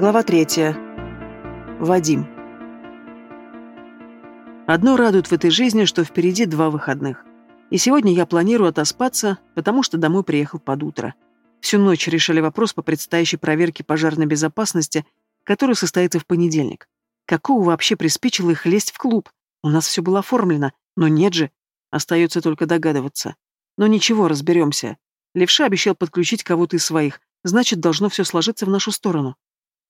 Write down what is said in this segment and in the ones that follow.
Глава третья. Вадим. Одно радует в этой жизни, что впереди два выходных. И сегодня я планирую отоспаться, потому что домой приехал под утро. Всю ночь решили вопрос по предстоящей проверке пожарной безопасности, которая состоится в понедельник. Какого вообще приспичило их лезть в клуб? У нас все было оформлено, но нет же. Остается только догадываться. Но ничего, разберемся. Левша обещал подключить кого-то из своих, значит, должно все сложиться в нашу сторону.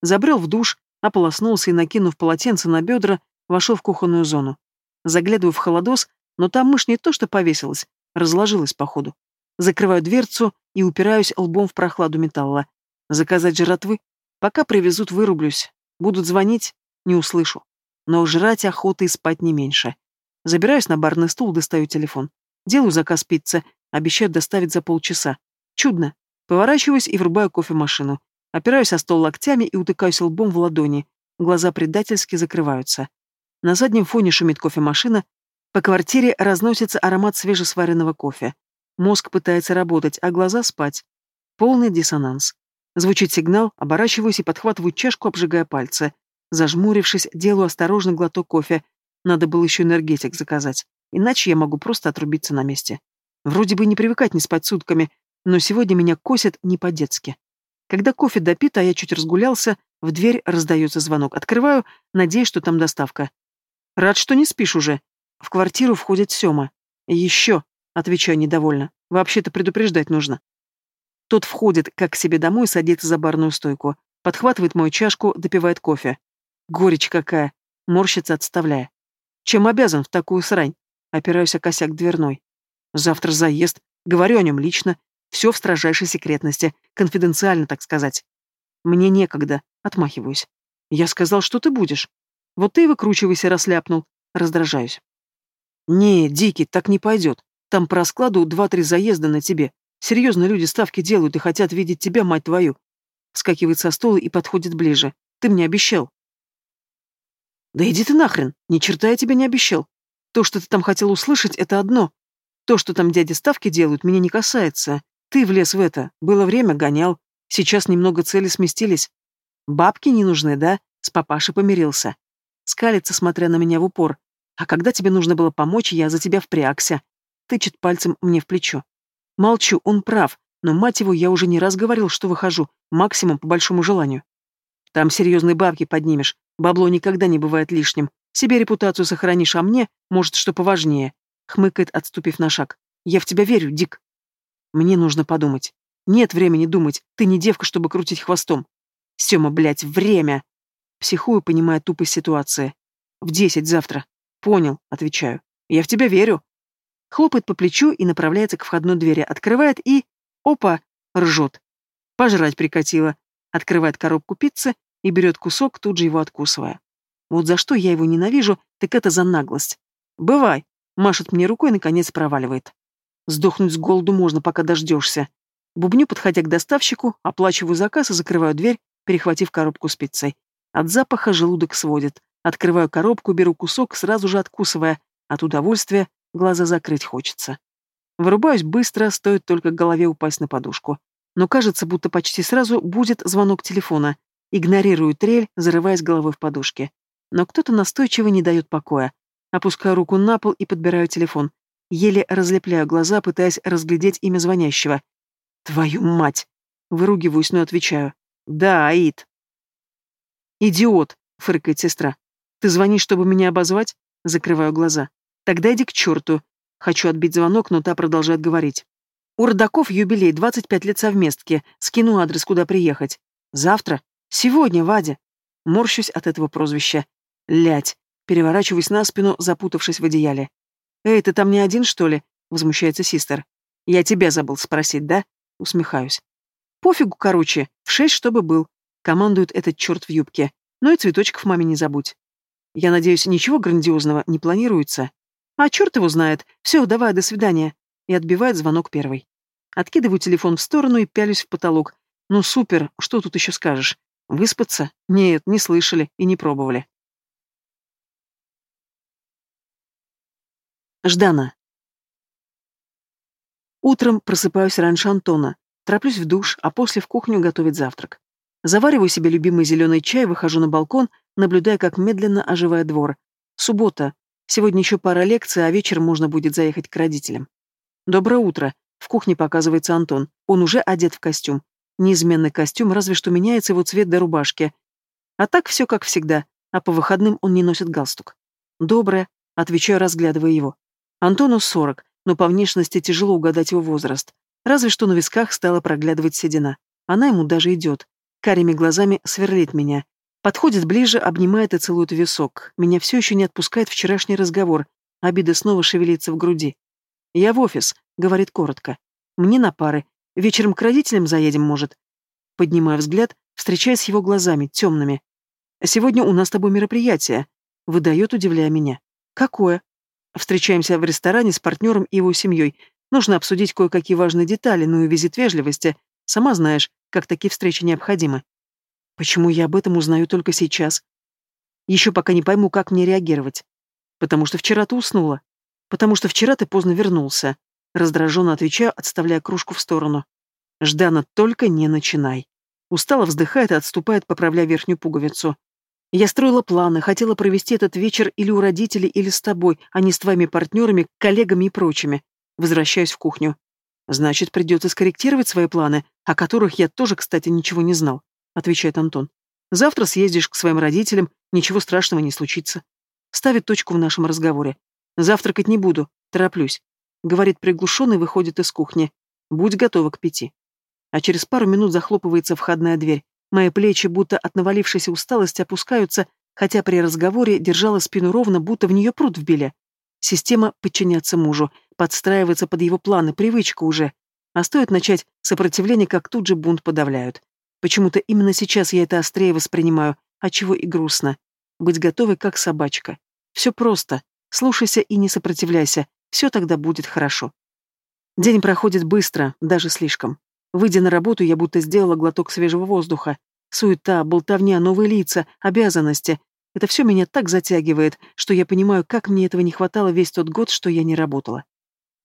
Забрел в душ, ополоснулся и, накинув полотенце на бедра, вошел в кухонную зону. Заглядываю в холодос, но там мышь не то что повесилась, разложилась походу. Закрываю дверцу и упираюсь лбом в прохладу металла. Заказать жратвы? Пока привезут, вырублюсь. Будут звонить? Не услышу. Но жрать охота и спать не меньше. Забираюсь на барный стул, достаю телефон. Делаю заказ пиццы, обещают доставить за полчаса. Чудно. Поворачиваюсь и врубаю кофемашину. Опираюсь о стол локтями и утыкаюсь лбом в ладони. Глаза предательски закрываются. На заднем фоне шумит кофемашина. По квартире разносится аромат свежесваренного кофе. Мозг пытается работать, а глаза спать. Полный диссонанс. Звучит сигнал, оборачиваюсь и подхватываю чашку, обжигая пальцы. Зажмурившись, делаю осторожный глоток кофе. Надо было еще энергетик заказать. Иначе я могу просто отрубиться на месте. Вроде бы не привыкать не спать сутками, но сегодня меня косят не по-детски. Когда кофе допит, а я чуть разгулялся, в дверь раздается звонок. Открываю, надеюсь, что там доставка. Рад, что не спишь уже. В квартиру входит Сёма. Еще, отвечаю недовольно. Вообще-то предупреждать нужно. Тот входит, как к себе домой, садится за барную стойку. Подхватывает мою чашку, допивает кофе. Горечь какая. Морщится, отставляя. Чем обязан в такую срань? Опираюсь о косяк дверной. Завтра заезд. Говорю о нем лично. Все в строжайшей секретности, конфиденциально, так сказать. Мне некогда, отмахиваюсь. Я сказал, что ты будешь. Вот ты и выкручивайся, расляпнул. Раздражаюсь. Не, Дикий, так не пойдет. Там по раскладу два-три заезда на тебе. Серьезно люди ставки делают и хотят видеть тебя, мать твою. Вскакивает со стола и подходит ближе. Ты мне обещал. Да иди ты нахрен, ни черта я тебе не обещал. То, что ты там хотел услышать, это одно. То, что там дяди ставки делают, меня не касается. Ты влез в это. Было время, гонял. Сейчас немного цели сместились. Бабки не нужны, да? С папашей помирился. Скалится, смотря на меня в упор. А когда тебе нужно было помочь, я за тебя впрягся. Тычет пальцем мне в плечо. Молчу, он прав, но, мать его, я уже не раз говорил, что выхожу, максимум по большому желанию. Там серьезные бабки поднимешь, бабло никогда не бывает лишним. Себе репутацию сохранишь, а мне, может, что поважнее. Хмыкает, отступив на шаг. Я в тебя верю, Дик. Мне нужно подумать. Нет времени думать, ты не девка, чтобы крутить хвостом. Сёма, блядь, время! Психую, понимая тупость ситуации. В десять завтра. Понял, отвечаю. Я в тебя верю. Хлопает по плечу и направляется к входной двери, открывает и... Опа! Ржет. Пожрать прикатила. Открывает коробку пиццы и берет кусок, тут же его откусывая. Вот за что я его ненавижу, так это за наглость. Бывай. Машет мне рукой и, наконец, проваливает. Сдохнуть с голоду можно, пока дождешься. Бубню, подходя к доставщику, оплачиваю заказ и закрываю дверь, перехватив коробку с пиццей. От запаха желудок сводит. Открываю коробку, беру кусок, сразу же откусывая. От удовольствия глаза закрыть хочется. Вырубаюсь быстро, стоит только голове упасть на подушку. Но кажется, будто почти сразу будет звонок телефона. Игнорирую трель, зарываясь головой в подушке. Но кто-то настойчиво не дает покоя. Опускаю руку на пол и подбираю телефон. Еле разлепляю глаза, пытаясь разглядеть имя звонящего. «Твою мать!» Выругиваюсь, но отвечаю. «Да, Аид». «Идиот!» — фыркает сестра. «Ты звонишь, чтобы меня обозвать?» Закрываю глаза. «Тогда иди к черту!» Хочу отбить звонок, но та продолжает говорить. «У родаков юбилей, 25 лет совместки. Скину адрес, куда приехать. Завтра? Сегодня, Вадя!» Морщусь от этого прозвища. Лять. Переворачиваюсь на спину, запутавшись в одеяле. «Эй, ты там не один, что ли?» — возмущается Систер. «Я тебя забыл спросить, да?» — усмехаюсь. «Пофигу, короче, в шесть, чтобы был», — командует этот черт в юбке. «Ну и цветочков маме не забудь». «Я надеюсь, ничего грандиозного не планируется?» «А черт его знает. Все, давай, до свидания». И отбивает звонок первый. Откидываю телефон в сторону и пялюсь в потолок. «Ну супер, что тут еще скажешь? Выспаться? Нет, не слышали и не пробовали». Ждана. Утром просыпаюсь раньше Антона, тороплюсь в душ, а после в кухню готовить завтрак. Завариваю себе любимый зеленый чай, выхожу на балкон, наблюдая, как медленно оживает двор. Суббота. Сегодня еще пара лекций, а вечером можно будет заехать к родителям. Доброе утро. В кухне показывается Антон. Он уже одет в костюм. Неизменный костюм, разве что меняется его цвет до рубашки. А так все как всегда, а по выходным он не носит галстук. Доброе, отвечаю, разглядывая его. Антону сорок, но по внешности тяжело угадать его возраст. Разве что на висках стала проглядывать седина. Она ему даже идет карими глазами сверлит меня. Подходит ближе, обнимает и целует висок. Меня все еще не отпускает вчерашний разговор. Обида снова шевелится в груди. «Я в офис», — говорит коротко. «Мне на пары. Вечером к родителям заедем, может?» Поднимаю взгляд, встречаясь с его глазами, темными. «Сегодня у нас с тобой мероприятие», — выдает, удивляя меня. «Какое?» «Встречаемся в ресторане с партнером и его семьей. Нужно обсудить кое-какие важные детали, ну и визит вежливости. Сама знаешь, как такие встречи необходимы. Почему я об этом узнаю только сейчас? Еще пока не пойму, как мне реагировать. Потому что вчера ты уснула. Потому что вчера ты поздно вернулся. Раздраженно отвечаю, отставляя кружку в сторону. Ждана, только не начинай. Устало вздыхает и отступает, поправляя верхнюю пуговицу. Я строила планы, хотела провести этот вечер или у родителей, или с тобой, а не с твоими партнерами, коллегами и прочими. Возвращаюсь в кухню. Значит, придется скорректировать свои планы, о которых я тоже, кстати, ничего не знал, отвечает Антон. Завтра съездишь к своим родителям, ничего страшного не случится. Ставит точку в нашем разговоре. Завтракать не буду, тороплюсь. Говорит приглушенно и выходит из кухни. Будь готова к пяти. А через пару минут захлопывается входная дверь. Мои плечи, будто от навалившейся усталости, опускаются, хотя при разговоре держала спину ровно, будто в нее пруд вбили. Система подчиняться мужу, подстраиваться под его планы, привычка уже. А стоит начать сопротивление, как тут же бунт подавляют. Почему-то именно сейчас я это острее воспринимаю, а чего и грустно. Быть готовой, как собачка. Все просто. Слушайся и не сопротивляйся. Все тогда будет хорошо. День проходит быстро, даже слишком. Выйдя на работу, я будто сделала глоток свежего воздуха. Суета, болтовня, новые лица, обязанности. Это все меня так затягивает, что я понимаю, как мне этого не хватало весь тот год, что я не работала.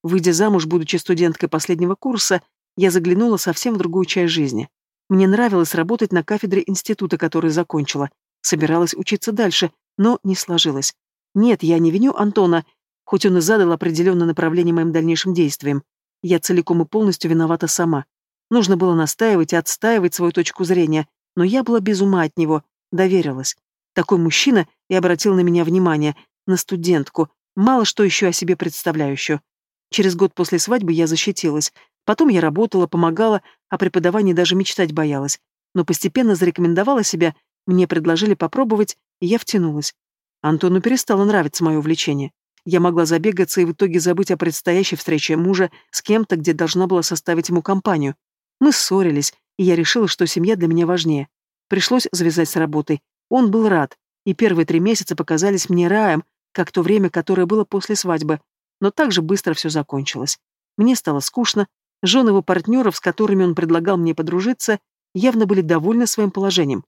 Выйдя замуж, будучи студенткой последнего курса, я заглянула совсем в другую часть жизни. Мне нравилось работать на кафедре института, который закончила. Собиралась учиться дальше, но не сложилось. Нет, я не виню Антона, хоть он и задал определенное направление моим дальнейшим действиям. Я целиком и полностью виновата сама. Нужно было настаивать и отстаивать свою точку зрения, но я была без ума от него, доверилась. Такой мужчина и обратил на меня внимание, на студентку, мало что еще о себе представляющую. Через год после свадьбы я защитилась. Потом я работала, помогала, о преподавании даже мечтать боялась. Но постепенно зарекомендовала себя, мне предложили попробовать, и я втянулась. Антону перестало нравиться мое увлечение. Я могла забегаться и в итоге забыть о предстоящей встрече мужа с кем-то, где должна была составить ему компанию. Мы ссорились, и я решила, что семья для меня важнее. Пришлось завязать с работой, он был рад, и первые три месяца показались мне раем, как то время, которое было после свадьбы, но так же быстро все закончилось. Мне стало скучно, жены его партнеров, с которыми он предлагал мне подружиться, явно были довольны своим положением.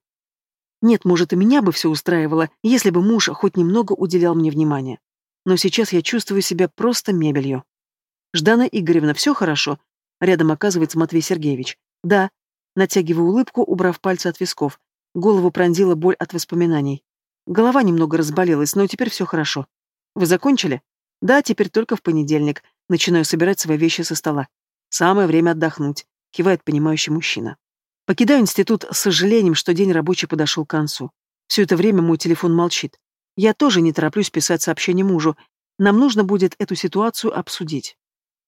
Нет, может, и меня бы все устраивало, если бы муж хоть немного уделял мне внимания. Но сейчас я чувствую себя просто мебелью. Ждана Игоревна, все хорошо? Рядом оказывается Матвей Сергеевич. Да. Натягиваю улыбку, убрав пальцы от висков. Голову пронзила боль от воспоминаний. Голова немного разболелась, но теперь все хорошо. Вы закончили? Да, теперь только в понедельник. Начинаю собирать свои вещи со стола. Самое время отдохнуть, кивает понимающий мужчина. Покидаю институт с сожалением, что день рабочий подошел к концу. Все это время мой телефон молчит. Я тоже не тороплюсь писать сообщение мужу. Нам нужно будет эту ситуацию обсудить.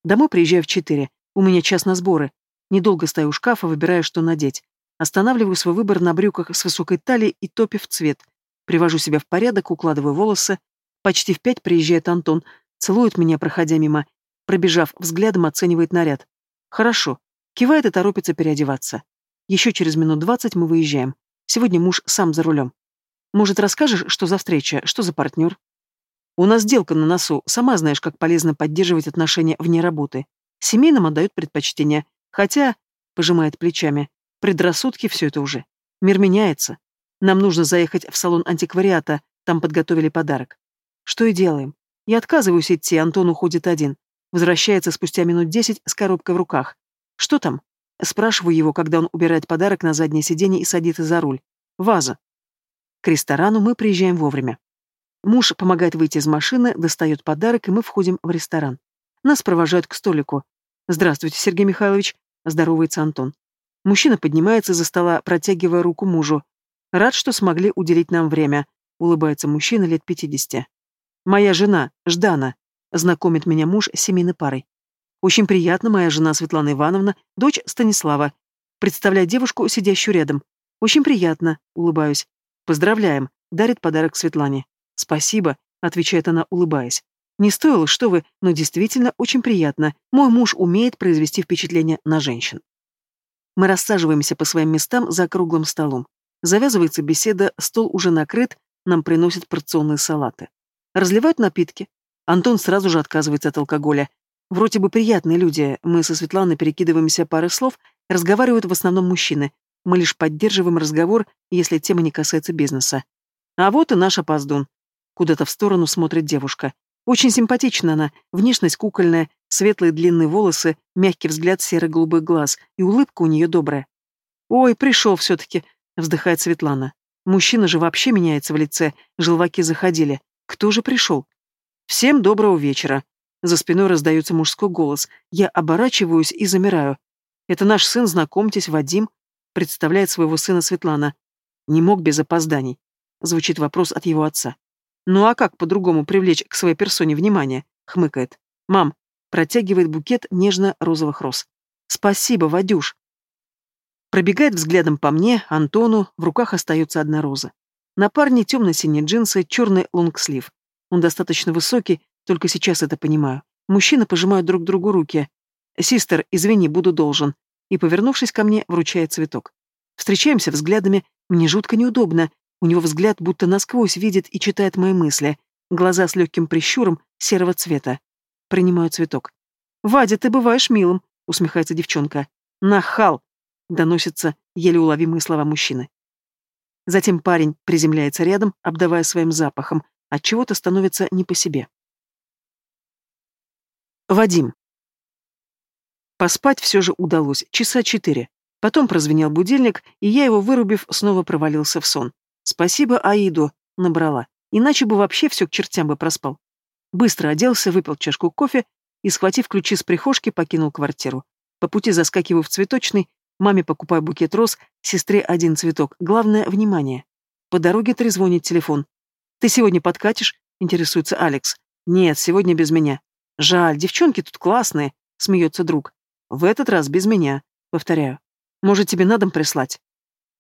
Домой приезжаю в четыре. У меня час на сборы. Недолго стою у шкафа, выбирая, что надеть. Останавливаю свой выбор на брюках с высокой талией и топе в цвет. Привожу себя в порядок, укладываю волосы. Почти в пять приезжает Антон, целует меня, проходя мимо. Пробежав взглядом, оценивает наряд. Хорошо. Кивает и торопится переодеваться. Еще через минут двадцать мы выезжаем. Сегодня муж сам за рулем. Может, расскажешь, что за встреча, что за партнер? У нас сделка на носу, сама знаешь, как полезно поддерживать отношения вне работы. Семейным отдают предпочтение, хотя, пожимает плечами, Предрассудки все это уже. Мир меняется. Нам нужно заехать в салон антиквариата, там подготовили подарок. Что и делаем. Я отказываюсь идти, Антон уходит один. Возвращается спустя минут десять с коробкой в руках. Что там? Спрашиваю его, когда он убирает подарок на заднее сиденье и садится за руль. Ваза. К ресторану мы приезжаем вовремя. Муж помогает выйти из машины, достает подарок, и мы входим в ресторан. Нас провожают к столику. «Здравствуйте, Сергей Михайлович», — здоровается Антон. Мужчина поднимается из-за стола, протягивая руку мужу. «Рад, что смогли уделить нам время», — улыбается мужчина лет пятидесяти. «Моя жена, Ждана», — знакомит меня муж с семейной парой. «Очень приятно, моя жена Светлана Ивановна, дочь Станислава. Представляю девушку, сидящую рядом. Очень приятно», — улыбаюсь. «Поздравляем», — дарит подарок Светлане. «Спасибо», — отвечает она, улыбаясь. «Не стоило, что вы, но действительно очень приятно. Мой муж умеет произвести впечатление на женщин». Мы рассаживаемся по своим местам за круглым столом. Завязывается беседа, стол уже накрыт, нам приносят порционные салаты. Разливают напитки. Антон сразу же отказывается от алкоголя. Вроде бы приятные люди, мы со Светланой перекидываемся парой слов, разговаривают в основном мужчины. Мы лишь поддерживаем разговор, если тема не касается бизнеса. А вот и наш опоздун. Куда-то в сторону смотрит девушка. Очень симпатична она, внешность кукольная, светлые длинные волосы, мягкий взгляд серо-голубых глаз, и улыбка у нее добрая. «Ой, пришел все-таки», — вздыхает Светлана. Мужчина же вообще меняется в лице, желваки заходили. Кто же пришел? «Всем доброго вечера». За спиной раздается мужской голос. Я оборачиваюсь и замираю. «Это наш сын, знакомьтесь, Вадим», — представляет своего сына Светлана. «Не мог без опозданий», — звучит вопрос от его отца. Ну а как по-другому привлечь к своей персоне внимание? Хмыкает. Мам, протягивает букет нежно-розовых роз. Спасибо, Вадюш. Пробегает взглядом по мне, Антону, в руках остается одна роза. На парне темно-синие джинсы, черный лонгслив. Он достаточно высокий, только сейчас это понимаю. Мужчины пожимают друг другу руки. «Систер, извини, буду должен». И, повернувшись ко мне, вручает цветок. Встречаемся взглядами, мне жутко неудобно, у него взгляд будто насквозь видит и читает мои мысли. Глаза с легким прищуром серого цвета. Принимаю цветок. «Вадя, ты бываешь милым», — усмехается девчонка. «Нахал!» — доносятся еле уловимые слова мужчины. Затем парень приземляется рядом, обдавая своим запахом, от чего то становится не по себе. Вадим. Поспать все же удалось, часа четыре. Потом прозвенел будильник, и я его, вырубив, снова провалился в сон. Спасибо Аиду, набрала. Иначе бы вообще все к чертям бы проспал. Быстро оделся, выпил чашку кофе и, схватив ключи с прихожки, покинул квартиру. По пути заскакиваю в цветочный, маме покупаю букет роз, сестре один цветок. Главное — внимание. По дороге трезвонит телефон. «Ты сегодня подкатишь?» — интересуется Алекс. «Нет, сегодня без меня». «Жаль, девчонки тут классные», — смеется друг. «В этот раз без меня», — повторяю. «Может, тебе на дом прислать?»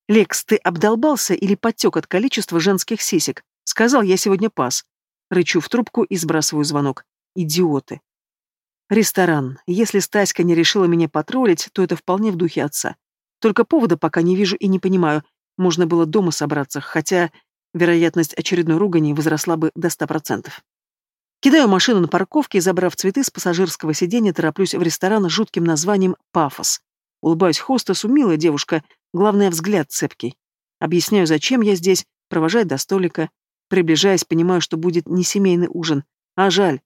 «Лекс, ты обдолбался или подтек от количества женских сисек? Сказал, я сегодня пас». Рычу в трубку и сбрасываю звонок. «Идиоты». Ресторан. Если Стаська не решила меня потроллить, то это вполне в духе отца. Только повода пока не вижу и не понимаю. Можно было дома собраться, хотя вероятность очередной ругани возросла бы до ста процентов. Кидаю машину на парковке и, забрав цветы с пассажирского сиденья, тороплюсь в ресторан с жутким названием «Пафос». Улыбаюсь хостесу, милая девушка, главное, взгляд цепкий. Объясняю, зачем я здесь, провожаю до столика. Приближаясь, понимаю, что будет не семейный ужин. А жаль.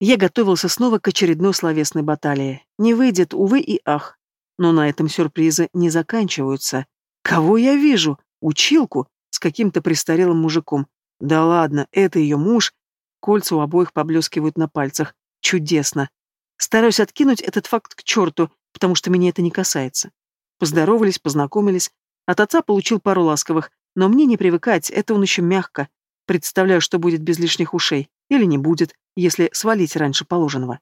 Я готовился снова к очередной словесной баталии. Не выйдет, увы и ах. Но на этом сюрпризы не заканчиваются. Кого я вижу? Училку? С каким-то престарелым мужиком. Да ладно, это ее муж. Кольца у обоих поблескивают на пальцах. Чудесно. Стараюсь откинуть этот факт к черту, потому что меня это не касается. Поздоровались, познакомились. От отца получил пару ласковых, но мне не привыкать, это он еще мягко. Представляю, что будет без лишних ушей. Или не будет, если свалить раньше положенного.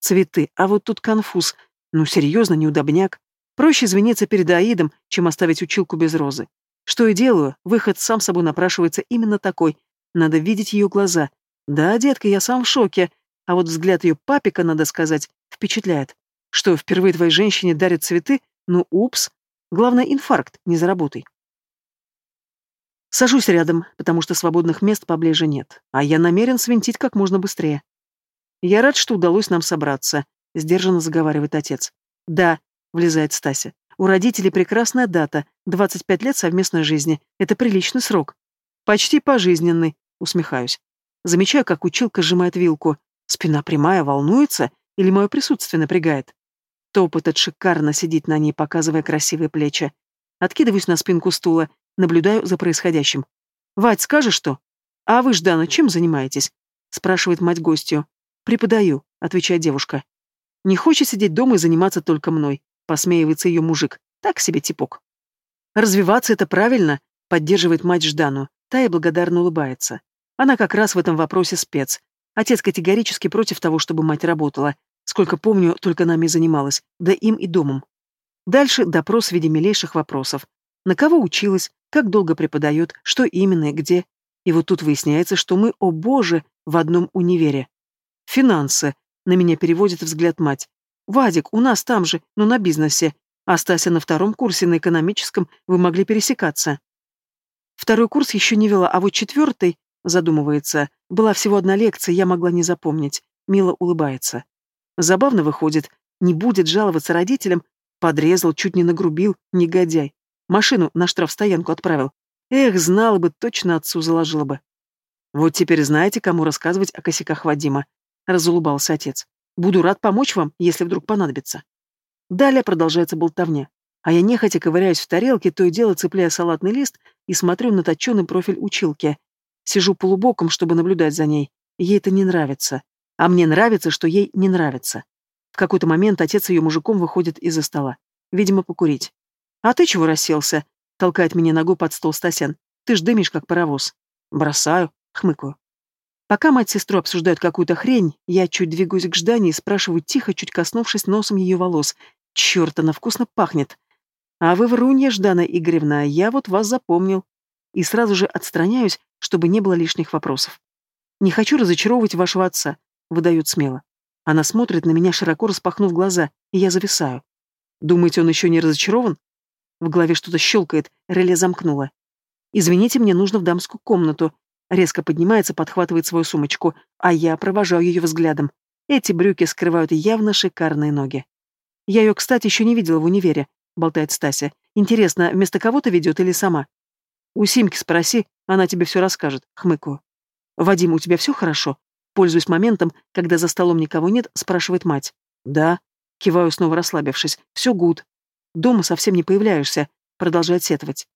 Цветы, а вот тут конфуз. Ну, серьезно, неудобняк. Проще извиниться перед Аидом, чем оставить училку без розы. Что и делаю, выход сам собой напрашивается именно такой. Надо видеть ее глаза. Да, детка, я сам в шоке. А вот взгляд ее папика, надо сказать, впечатляет. Что, впервые твоей женщине дарят цветы? Ну, упс. Главное, инфаркт, не заработай. Сажусь рядом, потому что свободных мест поближе нет, а я намерен свинтить как можно быстрее. Я рад, что удалось нам собраться, сдержанно заговаривает отец. Да, влезает Стася. У родителей прекрасная дата, 25 лет совместной жизни. Это приличный срок. Почти пожизненный, усмехаюсь. Замечаю, как училка сжимает вилку. Спина прямая, волнуется, или мое присутствие напрягает. Топ этот шикарно сидит на ней, показывая красивые плечи. Откидываюсь на спинку стула, наблюдаю за происходящим. «Вать, скажешь что?» «А вы, Ждана, чем занимаетесь?» спрашивает мать гостью. «Преподаю», — отвечает девушка. «Не хочет сидеть дома и заниматься только мной», — посмеивается ее мужик. «Так себе типок». «Развиваться — это правильно», — поддерживает мать Ждану. Та и благодарно улыбается. Она как раз в этом вопросе спец. Отец категорически против того, чтобы мать работала. Сколько помню, только нами занималась, да им и домом. Дальше допрос в виде милейших вопросов. На кого училась, как долго преподает, что именно и где. И вот тут выясняется, что мы, о боже, в одном универе. Финансы. На меня переводит взгляд мать. Вадик, у нас там же, но на бизнесе. А Стася на втором курсе, на экономическом, вы могли пересекаться. Второй курс еще не вела, а вот четвертый, задумывается, была всего одна лекция, я могла не запомнить. Мила улыбается. Забавно выходит, не будет жаловаться родителям, подрезал, чуть не нагрубил, негодяй. Машину на штрафстоянку отправил. Эх, знала бы, точно отцу заложила бы. Вот теперь знаете, кому рассказывать о косяках Вадима. Разулыбался отец. Буду рад помочь вам, если вдруг понадобится. Далее продолжается болтовня. А я нехотя ковыряюсь в тарелке, то и дело цепляя салатный лист и смотрю на точеный профиль училки. Сижу полубоком, чтобы наблюдать за ней. Ей это не нравится. А мне нравится, что ей не нравится. В какой-то момент отец ее мужиком выходит из-за стола. Видимо, покурить. «А ты чего расселся?» — толкает меня ногой под стол Стасян. «Ты ж дымишь, как паровоз». «Бросаю», — хмыкаю. Пока мать с сестрой обсуждают какую-то хрень, я чуть двигаюсь к Ждане и спрашиваю тихо, чуть коснувшись носом ее волос. «Черт, она вкусно пахнет!» «А вы врунья, Ждана Игоревна, я вот вас запомнил». И сразу же отстраняюсь, чтобы не было лишних вопросов. «Не хочу разочаровывать вашего отца», — выдает смело. Она смотрит на меня, широко распахнув глаза, и я зависаю. «Думаете, он еще не разочарован?» В голове что-то щелкает, реле замкнуло. «Извините, мне нужно в дамскую комнату». Резко поднимается, подхватывает свою сумочку, а я провожаю ее взглядом. Эти брюки скрывают явно шикарные ноги. «Я ее, кстати, еще не видела в универе», — болтает Стася. «Интересно, вместо кого-то ведет или сама?» «У Симки спроси, она тебе все расскажет», — хмыкаю. «Вадим, у тебя все хорошо?» Пользуясь моментом, когда за столом никого нет, спрашивает мать. «Да». Киваю, снова расслабившись. «Все гуд». Дома совсем не появляешься, продолжает сетовать.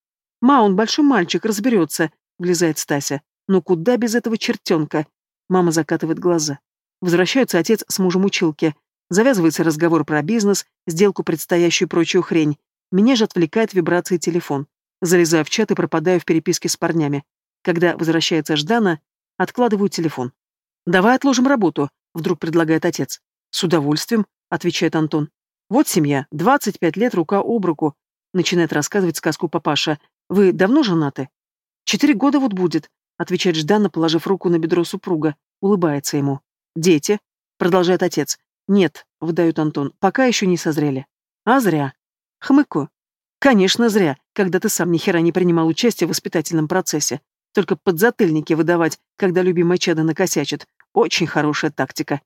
Ма, он большой мальчик, разберется, влезает Стася. Но куда без этого чертенка? Мама закатывает глаза. Возвращается отец с мужем училки. Завязывается разговор про бизнес, сделку предстоящую прочую хрень. Меня же отвлекает вибрации телефон. Залезаю в чат и пропадаю в переписке с парнями. Когда возвращается Ждана, откладываю телефон. «Давай отложим работу», — вдруг предлагает отец. «С удовольствием», — отвечает Антон. Вот семья, 25 лет рука об руку, начинает рассказывать сказку папаша. Вы давно женаты? Четыре года вот будет, отвечает Ждана, положив руку на бедро супруга, улыбается ему. Дети? Продолжает отец. Нет, выдает Антон, пока еще не созрели. А зря. Хмыку. Конечно, зря, когда ты сам ни хера не принимал участие в воспитательном процессе. Только подзатыльники выдавать, когда любимая чадо накосячит. Очень хорошая тактика.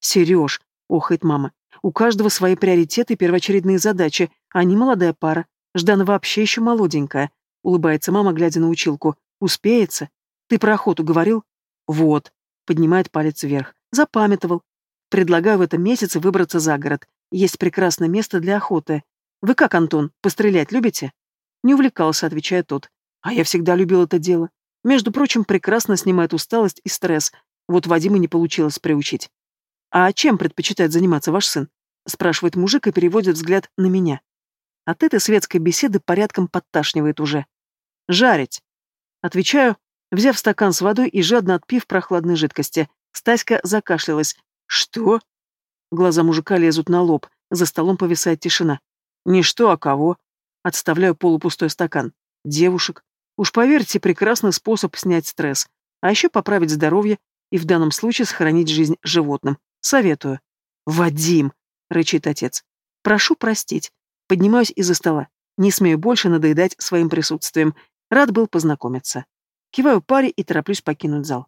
Сереж, охает мама, у каждого свои приоритеты и первоочередные задачи, не молодая пара. Ждана вообще еще молоденькая. Улыбается мама, глядя на училку. Успеется? Ты про охоту говорил? Вот. Поднимает палец вверх. Запамятовал. Предлагаю в этом месяце выбраться за город. Есть прекрасное место для охоты. Вы как, Антон, пострелять любите? Не увлекался, отвечает тот. А я всегда любил это дело. Между прочим, прекрасно снимает усталость и стресс. Вот Вадима не получилось приучить. «А чем предпочитает заниматься ваш сын?» — спрашивает мужик и переводит взгляд на меня. От этой светской беседы порядком подташнивает уже. «Жарить!» Отвечаю, взяв стакан с водой и жадно отпив прохладной жидкости. Стаська закашлялась. «Что?» Глаза мужика лезут на лоб, за столом повисает тишина. «Не что, а кого?» Отставляю полупустой стакан. «Девушек. Уж поверьте, прекрасный способ снять стресс, а еще поправить здоровье и в данном случае сохранить жизнь животным. Советую. Вадим, рычит отец. Прошу простить. Поднимаюсь из-за стола. Не смею больше надоедать своим присутствием. Рад был познакомиться. Киваю паре и тороплюсь покинуть зал.